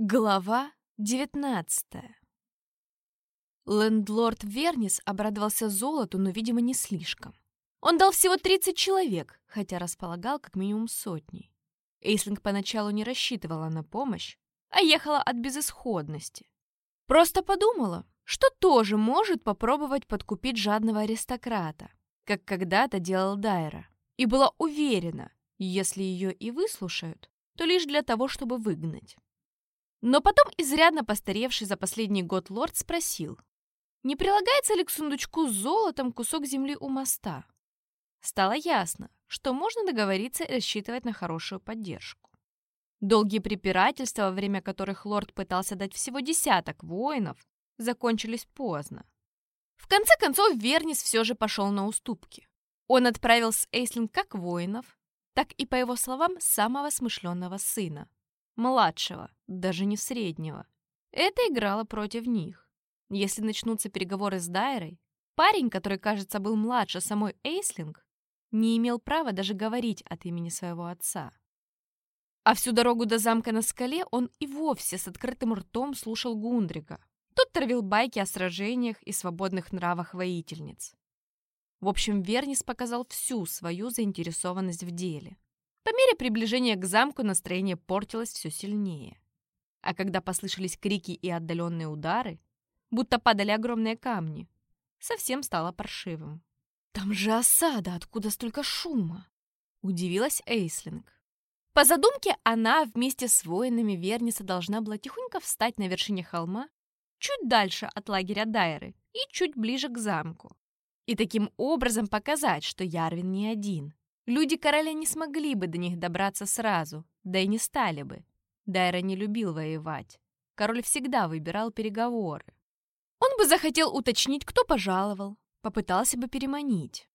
Глава девятнадцатая Лендлорд Вернис обрадовался золоту, но, видимо, не слишком. Он дал всего 30 человек, хотя располагал как минимум сотней. Эйслинг поначалу не рассчитывала на помощь, а ехала от безысходности. Просто подумала, что тоже может попробовать подкупить жадного аристократа, как когда-то делал Дайра, и была уверена, если ее и выслушают, то лишь для того, чтобы выгнать. Но потом изрядно постаревший за последний год лорд спросил, не прилагается ли к сундучку с золотом кусок земли у моста? Стало ясно, что можно договориться и рассчитывать на хорошую поддержку. Долгие препирательства, во время которых лорд пытался дать всего десяток воинов, закончились поздно. В конце концов, Вернис все же пошел на уступки. Он отправил с Эйслинг как воинов, так и, по его словам, самого смышленного сына, младшего, даже не среднего. Это играло против них. Если начнутся переговоры с Дайрой, парень, который, кажется, был младше самой Эйслинг, не имел права даже говорить от имени своего отца. А всю дорогу до замка на скале он и вовсе с открытым ртом слушал Гундрига. Тот травил байки о сражениях и свободных нравах воительниц. В общем, Вернис показал всю свою заинтересованность в деле. По мере приближения к замку настроение портилось все сильнее. А когда послышались крики и отдаленные удары, будто падали огромные камни, совсем стало паршивым. «Там же осада! Откуда столько шума?» — удивилась Эйслинг. По задумке, она вместе с воинами Верниса должна была тихонько встать на вершине холма, чуть дальше от лагеря Дайры и чуть ближе к замку. И таким образом показать, что Ярвин не один. Люди короля не смогли бы до них добраться сразу, да и не стали бы. Дайра не любил воевать. Король всегда выбирал переговоры. Он бы захотел уточнить, кто пожаловал, попытался бы переманить.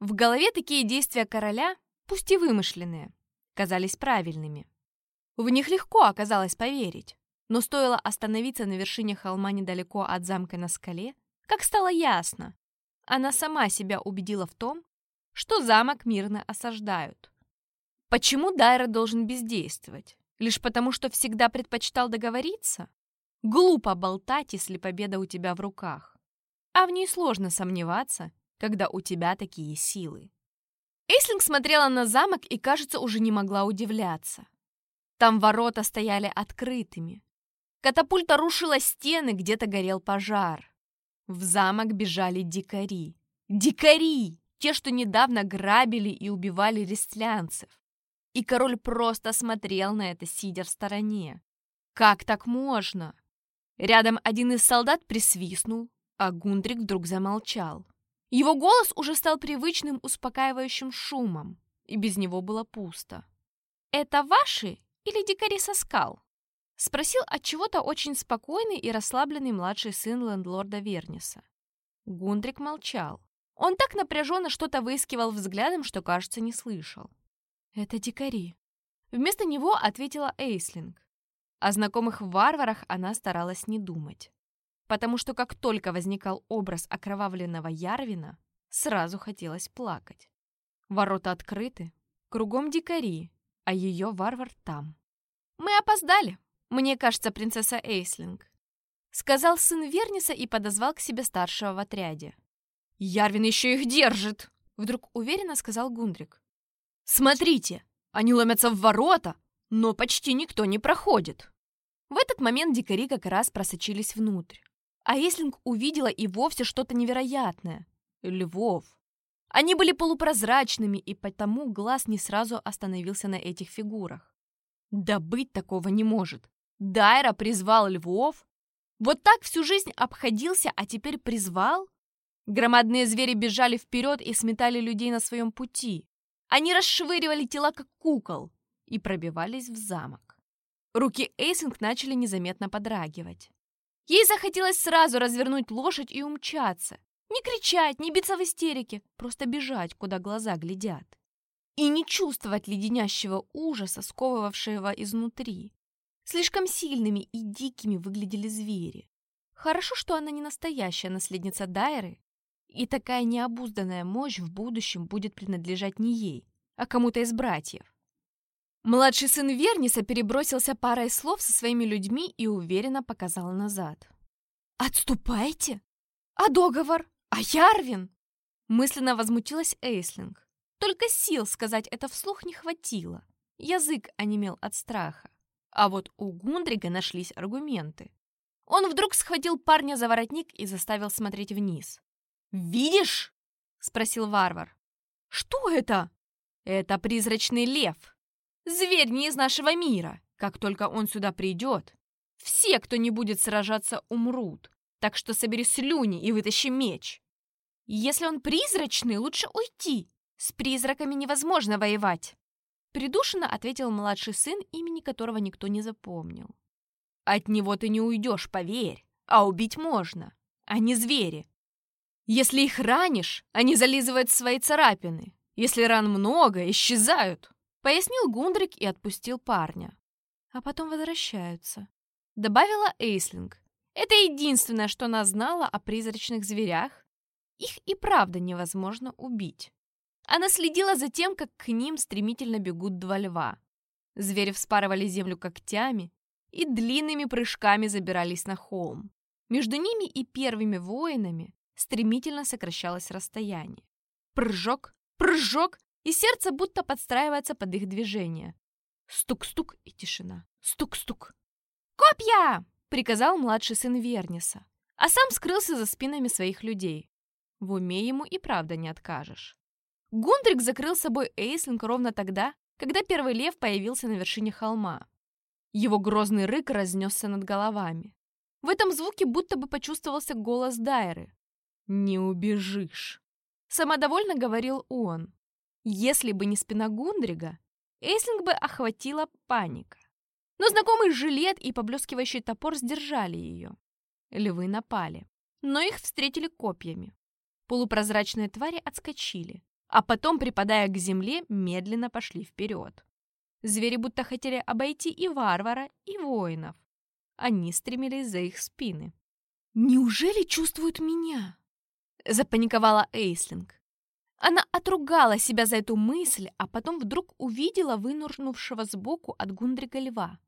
В голове такие действия короля, пусть и вымышленные, казались правильными. В них легко оказалось поверить, но стоило остановиться на вершине холма недалеко от замка на скале, как стало ясно. Она сама себя убедила в том, что замок мирно осаждают. Почему Дайра должен бездействовать? Лишь потому, что всегда предпочитал договориться? Глупо болтать, если победа у тебя в руках а в ней сложно сомневаться, когда у тебя такие силы. Эйслинг смотрела на замок и, кажется, уже не могла удивляться. Там ворота стояли открытыми. Катапульта рушила стены, где-то горел пожар. В замок бежали дикари. Дикари! Те, что недавно грабили и убивали рестлянцев. И король просто смотрел на это, сидя в стороне. Как так можно? Рядом один из солдат присвистнул, а Гундрик вдруг замолчал. Его голос уже стал привычным успокаивающим шумом, и без него было пусто. «Это ваши или дикари со скал?» Спросил от чего-то очень спокойный и расслабленный младший сын лендлорда Верниса. Гундрик молчал. Он так напряженно что-то выискивал взглядом, что, кажется, не слышал. «Это дикари». Вместо него ответила Эйслинг. О знакомых варварах она старалась не думать потому что как только возникал образ окровавленного Ярвина, сразу хотелось плакать. Ворота открыты, кругом дикари, а ее варвар там. «Мы опоздали, мне кажется, принцесса Эйслинг», сказал сын Верниса и подозвал к себе старшего в отряде. «Ярвин еще их держит!» Вдруг уверенно сказал Гундрик. «Смотрите, они ломятся в ворота, но почти никто не проходит!» В этот момент дикари как раз просочились внутрь. А Эслинг увидела и вовсе что-то невероятное. Львов. Они были полупрозрачными, и потому глаз не сразу остановился на этих фигурах. Да быть такого не может. Дайра призвал львов? Вот так всю жизнь обходился, а теперь призвал? Громадные звери бежали вперед и сметали людей на своем пути. Они расшвыривали тела, как кукол, и пробивались в замок. Руки Эйсинг начали незаметно подрагивать. Ей захотелось сразу развернуть лошадь и умчаться. Не кричать, не биться в истерике, просто бежать, куда глаза глядят. И не чувствовать леденящего ужаса, сковывавшего изнутри. Слишком сильными и дикими выглядели звери. Хорошо, что она не настоящая наследница Дайры, и такая необузданная мощь в будущем будет принадлежать не ей, а кому-то из братьев. Младший сын Верниса перебросился парой слов со своими людьми и уверенно показал назад. «Отступайте! А договор? А Ярвин?» Мысленно возмутилась Эйслинг. Только сил сказать это вслух не хватило. Язык онемел от страха. А вот у Гундрига нашлись аргументы. Он вдруг схватил парня за воротник и заставил смотреть вниз. «Видишь?» — спросил варвар. «Что это?» «Это призрачный лев. Зверь не из нашего мира. Как только он сюда придет, все, кто не будет сражаться, умрут. Так что собери слюни и вытащи меч. Если он призрачный, лучше уйти. С призраками невозможно воевать. Придушенно ответил младший сын, имени которого никто не запомнил. От него ты не уйдешь, поверь. А убить можно. Они звери. Если их ранишь, они зализывают свои царапины. Если ран много, исчезают. Пояснил Гундрик и отпустил парня. А потом возвращаются. Добавила Эйслинг. Это единственное, что она знала о призрачных зверях. Их и правда невозможно убить. Она следила за тем, как к ним стремительно бегут два льва. Звери вспарывали землю когтями и длинными прыжками забирались на холм. Между ними и первыми воинами стремительно сокращалось расстояние. Прыжок, прыжок, и сердце будто подстраивается под их движение. Стук-стук и тишина. Стук-стук. «Копья!» — приказал младший сын Верниса, а сам скрылся за спинами своих людей. В уме ему и правда не откажешь. Гундрик закрыл собой Эйслинг ровно тогда, когда первый лев появился на вершине холма. Его грозный рык разнесся над головами. В этом звуке будто бы почувствовался голос Дайры. «Не убежишь!» Самодовольно говорил он. Если бы не спина Гундрига, Эйслинг бы охватила паника. Но знакомый жилет и поблескивающий топор сдержали ее. Львы напали, но их встретили копьями. Полупрозрачные твари отскочили, а потом, припадая к земле, медленно пошли вперед. Звери будто хотели обойти и варвара, и воинов. Они стремились за их спины. «Неужели чувствуют меня?» Запаниковала Эйслинг. Она отругала себя за эту мысль, а потом вдруг увидела вынурнувшего сбоку от Гундрига льва.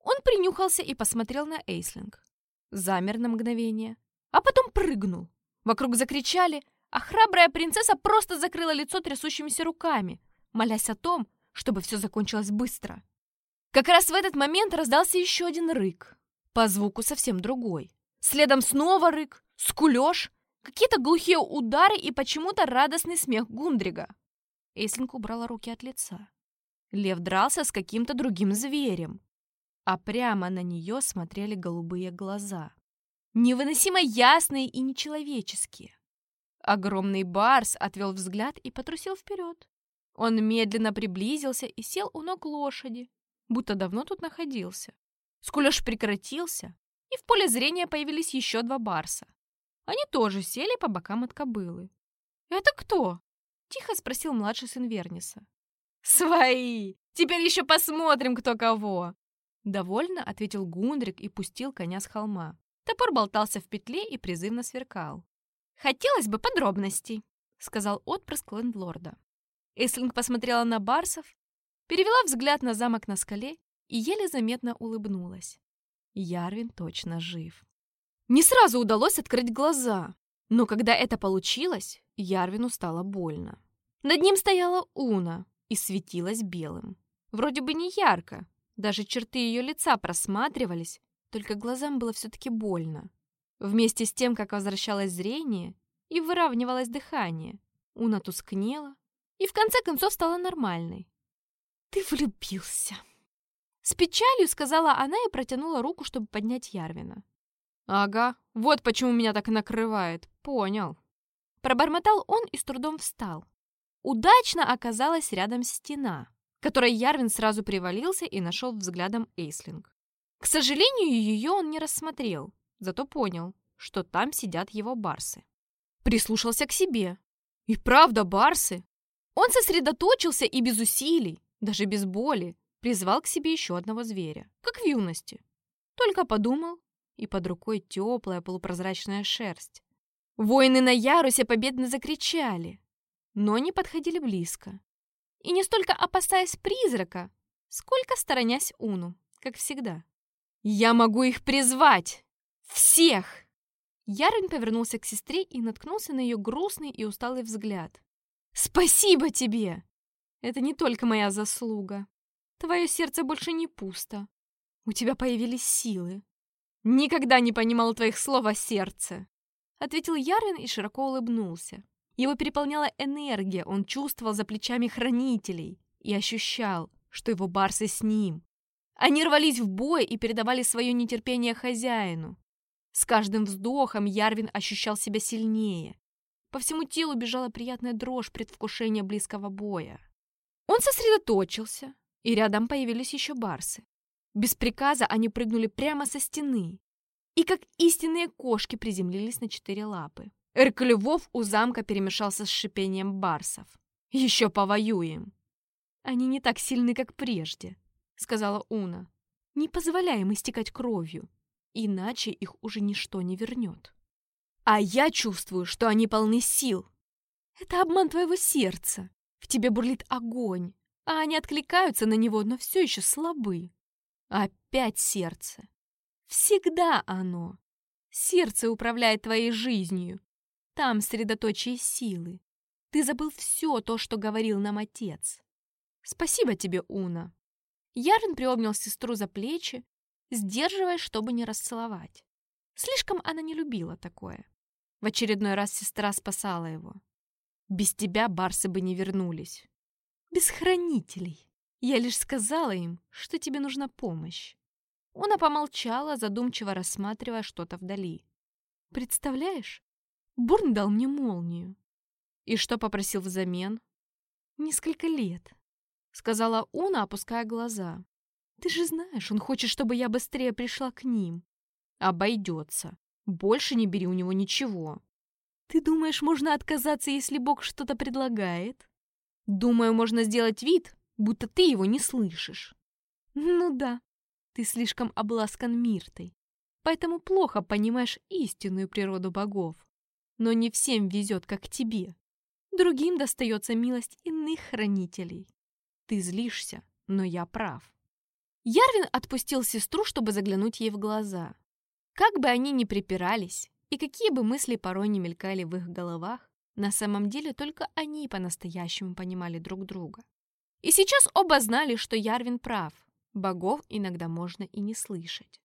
Он принюхался и посмотрел на Эйслинг. Замер на мгновение, а потом прыгнул. Вокруг закричали, а храбрая принцесса просто закрыла лицо трясущимися руками, молясь о том, чтобы все закончилось быстро. Как раз в этот момент раздался еще один рык, по звуку совсем другой. Следом снова рык, скулеж, какие-то глухие удары и почему-то радостный смех Гундрига. Эйслинг убрала руки от лица. Лев дрался с каким-то другим зверем, а прямо на нее смотрели голубые глаза. Невыносимо ясные и нечеловеческие. Огромный барс отвел взгляд и потрусил вперед. Он медленно приблизился и сел у ног лошади, будто давно тут находился. Скулёж прекратился, и в поле зрения появились еще два барса. Они тоже сели по бокам от кобылы. «Это кто?» — тихо спросил младший сын Верниса. «Свои! Теперь еще посмотрим, кто кого!» Довольно ответил Гундрик и пустил коня с холма. Топор болтался в петле и призывно сверкал. «Хотелось бы подробностей», — сказал отпрыск лендлорда. Эйслинг посмотрела на барсов, перевела взгляд на замок на скале и еле заметно улыбнулась. Ярвин точно жив. Не сразу удалось открыть глаза, но когда это получилось, Ярвину стало больно. Над ним стояла Уна и светилась белым. Вроде бы не ярко, даже черты ее лица просматривались, только глазам было все-таки больно. Вместе с тем, как возвращалось зрение и выравнивалось дыхание, Уна тускнела и в конце концов стала нормальной. «Ты влюбился!» С печалью сказала она и протянула руку, чтобы поднять Ярвина. «Ага, вот почему меня так накрывает. Понял». Пробормотал он и с трудом встал. Удачно оказалась рядом стена, которой Ярвин сразу привалился и нашел взглядом Эйслинг. К сожалению, ее он не рассмотрел, зато понял, что там сидят его барсы. Прислушался к себе. И правда, барсы. Он сосредоточился и без усилий, даже без боли, призвал к себе еще одного зверя, как в юности. Только подумал, и под рукой теплая полупрозрачная шерсть. Воины на ярусе победно закричали, но не подходили близко. И не столько опасаясь призрака, сколько сторонясь Уну, как всегда. «Я могу их призвать! Всех!» Ярвин повернулся к сестре и наткнулся на ее грустный и усталый взгляд. «Спасибо тебе! Это не только моя заслуга. Твое сердце больше не пусто. У тебя появились силы. Никогда не понимал твоих слов о сердце!» Ответил Ярвин и широко улыбнулся. Его переполняла энергия, он чувствовал за плечами хранителей и ощущал, что его барсы с ним. Они рвались в бой и передавали свое нетерпение хозяину. С каждым вздохом Ярвин ощущал себя сильнее. По всему телу бежала приятная дрожь предвкушения близкого боя. Он сосредоточился, и рядом появились еще барсы. Без приказа они прыгнули прямо со стены и, как истинные кошки, приземлились на четыре лапы. Эрк львов у замка перемешался с шипением барсов. «Еще повоюем!» «Они не так сильны, как прежде», — сказала Уна. «Не позволяем истекать кровью, иначе их уже ничто не вернет». «А я чувствую, что они полны сил». «Это обман твоего сердца. В тебе бурлит огонь, а они откликаются на него, но все еще слабы. Опять сердце. Всегда оно. Сердце управляет твоей жизнью. Там средоточие силы. Ты забыл все то, что говорил нам отец. Спасибо тебе, Уна. Ярн приобнял сестру за плечи, сдерживая, чтобы не расцеловать. Слишком она не любила такое. В очередной раз сестра спасала его. Без тебя барсы бы не вернулись. Без хранителей. Я лишь сказала им, что тебе нужна помощь. Она помолчала, задумчиво рассматривая что-то вдали. Представляешь, Бурн дал мне молнию. И что попросил взамен? Несколько лет. Сказала Уна, опуская глаза. Ты же знаешь, он хочет, чтобы я быстрее пришла к ним. Обойдется. Больше не бери у него ничего. Ты думаешь, можно отказаться, если Бог что-то предлагает? Думаю, можно сделать вид, будто ты его не слышишь. Ну да, ты слишком обласкан Миртой, поэтому плохо понимаешь истинную природу богов. Но не всем везет, как тебе. Другим достается милость иных хранителей. Ты злишься, но я прав. Ярвин отпустил сестру, чтобы заглянуть ей в глаза. Как бы они ни припирались, и какие бы мысли порой не мелькали в их головах, на самом деле только они по-настоящему понимали друг друга. И сейчас оба знали, что Ярвин прав. Богов иногда можно и не слышать.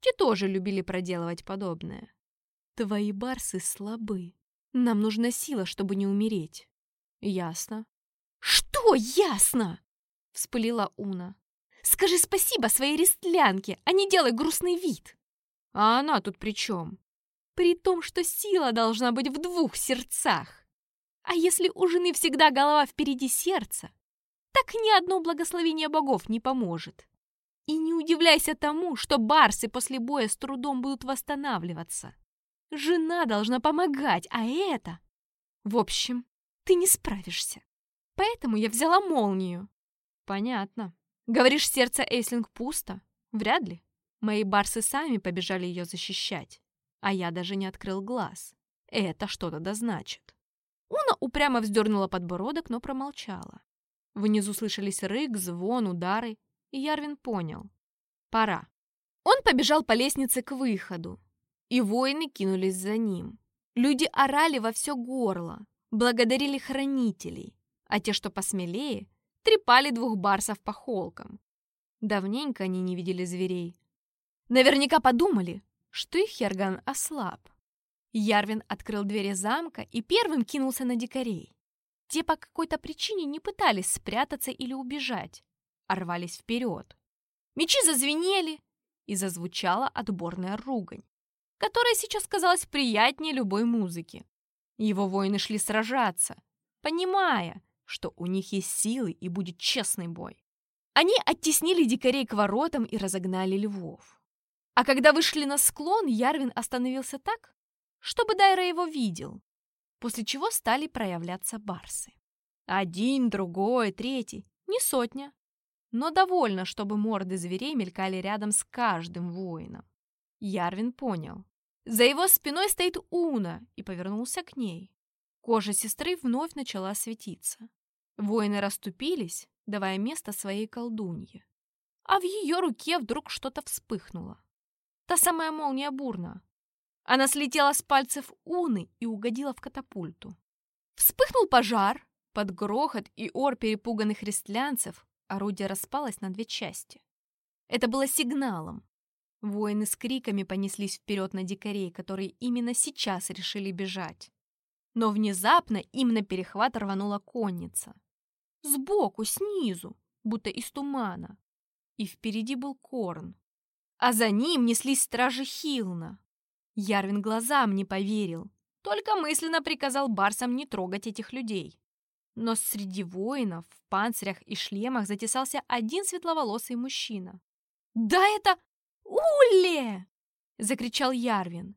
Те тоже любили проделывать подобное. Твои барсы слабы. Нам нужна сила, чтобы не умереть. Ясно. Что ясно? Вспылила Уна. Скажи спасибо своей рестлянке, а не делай грустный вид. А она тут при чем? При том, что сила должна быть в двух сердцах. А если у жены всегда голова впереди сердца, так ни одно благословение богов не поможет. И не удивляйся тому, что барсы после боя с трудом будут восстанавливаться. Жена должна помогать, а это... В общем, ты не справишься. Поэтому я взяла молнию. Понятно. Говоришь, сердце Эйслинг пусто? Вряд ли. Мои барсы сами побежали ее защищать. А я даже не открыл глаз. Это что-то да значит. Уна упрямо вздернула подбородок, но промолчала. Внизу слышались рык, звон, удары, и Ярвин понял. Пора. Он побежал по лестнице к выходу, и воины кинулись за ним. Люди орали во все горло, благодарили хранителей, а те, что посмелее, трепали двух барсов по холкам. Давненько они не видели зверей. Наверняка подумали, что их Херган ослаб. Ярвин открыл двери замка и первым кинулся на дикарей. Те по какой-то причине не пытались спрятаться или убежать, а рвались вперед. Мечи зазвенели, и зазвучала отборная ругань, которая сейчас казалась приятнее любой музыки. Его воины шли сражаться, понимая, что у них есть силы и будет честный бой. Они оттеснили дикарей к воротам и разогнали львов. А когда вышли на склон, Ярвин остановился так, чтобы Дайра его видел, после чего стали проявляться барсы. Один, другой, третий, не сотня, но довольно, чтобы морды зверей мелькали рядом с каждым воином. Ярвин понял. За его спиной стоит Уна и повернулся к ней. Кожа сестры вновь начала светиться. Воины расступились, давая место своей колдунье. а в ее руке вдруг что-то вспыхнуло. Та самая молния бурна. Она слетела с пальцев Уны и угодила в катапульту. Вспыхнул пожар. Под грохот и ор перепуганных рестлянцев орудие распалось на две части. Это было сигналом. Воины с криками понеслись вперед на дикарей, которые именно сейчас решили бежать. Но внезапно им на перехват рванула конница. Сбоку, снизу, будто из тумана. И впереди был Корн. А за ним неслись стражи Хилна. Ярвин глазам не поверил, только мысленно приказал барсам не трогать этих людей. Но среди воинов в панцирях и шлемах затесался один светловолосый мужчина. «Да это Улле!» — закричал Ярвин.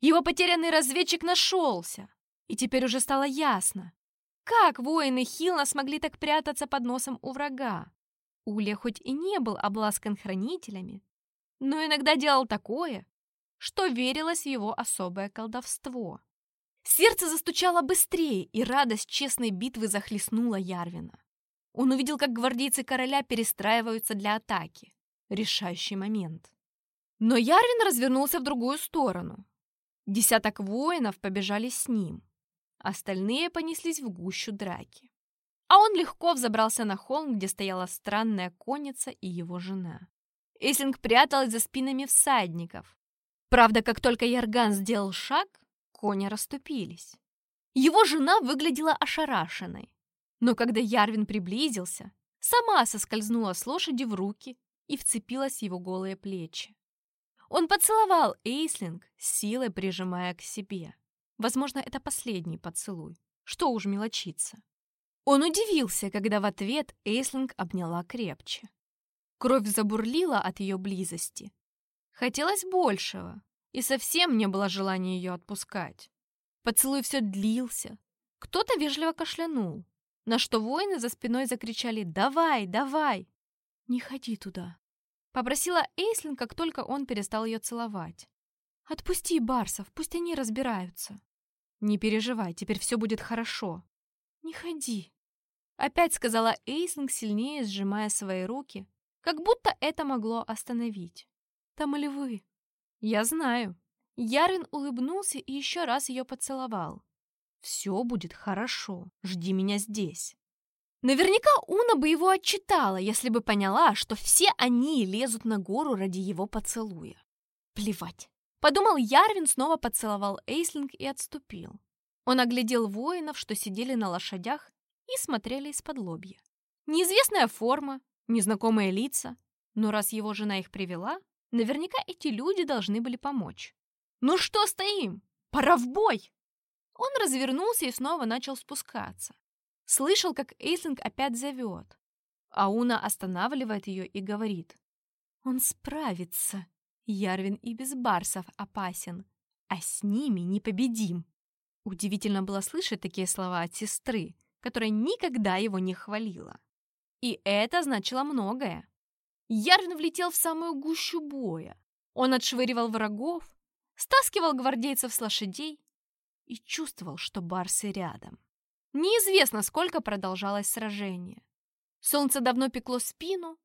Его потерянный разведчик нашелся, и теперь уже стало ясно, как воины Хилна смогли так прятаться под носом у врага. Улья хоть и не был обласкан хранителями, но иногда делал такое, что верилось в его особое колдовство. Сердце застучало быстрее, и радость честной битвы захлестнула Ярвина. Он увидел, как гвардейцы короля перестраиваются для атаки. Решающий момент. Но Ярвин развернулся в другую сторону. Десяток воинов побежали с ним. Остальные понеслись в гущу драки. А он легко взобрался на холм, где стояла странная конница и его жена. Эслинг пряталась за спинами всадников. Правда, как только Ярган сделал шаг, кони расступились. Его жена выглядела ошарашенной. Но когда Ярвин приблизился, сама соскользнула с лошади в руки и вцепилась в его голые плечи. Он поцеловал Эйслинг, силой прижимая к себе. Возможно, это последний поцелуй. Что уж мелочиться. Он удивился, когда в ответ Эйслинг обняла крепче. Кровь забурлила от ее близости. Хотелось большего, и совсем не было желания ее отпускать. Поцелуй все длился. Кто-то вежливо кашлянул, на что воины за спиной закричали «Давай, давай!» «Не ходи туда!» Попросила Эйслин, как только он перестал ее целовать. «Отпусти барсов, пусть они разбираются». «Не переживай, теперь все будет хорошо». «Не ходи», — опять сказала Эйслинг, сильнее сжимая свои руки, как будто это могло остановить. «Там львы». «Я знаю». Ярин улыбнулся и еще раз ее поцеловал. «Все будет хорошо, жди меня здесь». Наверняка Уна бы его отчитала, если бы поняла, что все они лезут на гору ради его поцелуя. Плевать. Подумал Ярвин, снова поцеловал Эйслинг и отступил. Он оглядел воинов, что сидели на лошадях и смотрели из-под лобья. Неизвестная форма, незнакомые лица, но раз его жена их привела, наверняка эти люди должны были помочь. «Ну что стоим? Пора в бой!» Он развернулся и снова начал спускаться. Слышал, как Эйслинг опять зовет. Ауна останавливает ее и говорит. «Он справится. Ярвин и без барсов опасен, а с ними непобедим». Удивительно было слышать такие слова от сестры, которая никогда его не хвалила. И это значило многое. Ярвин влетел в самую гущу боя. Он отшвыривал врагов, стаскивал гвардейцев с лошадей и чувствовал, что барсы рядом. Неизвестно, сколько продолжалось сражение. Солнце давно пекло спину,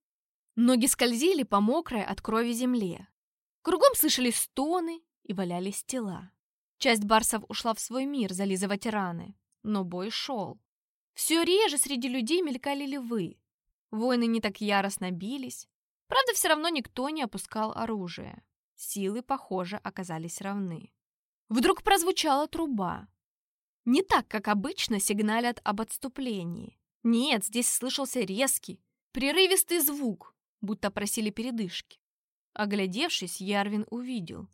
ноги скользили по мокрой от крови земле. Кругом слышались стоны и валялись тела. Часть барсов ушла в свой мир зализывать раны, но бой шел. Все реже среди людей мелькали львы. Воины не так яростно бились. Правда, все равно никто не опускал оружие. Силы, похоже, оказались равны. Вдруг прозвучала труба. Не так, как обычно сигналят об отступлении. Нет, здесь слышался резкий, прерывистый звук, будто просили передышки. Оглядевшись, Ярвин увидел,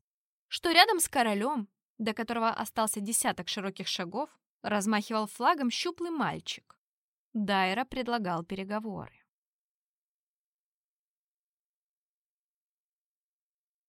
что рядом с королем, до которого остался десяток широких шагов, размахивал флагом щуплый мальчик. Дайра предлагал переговоры.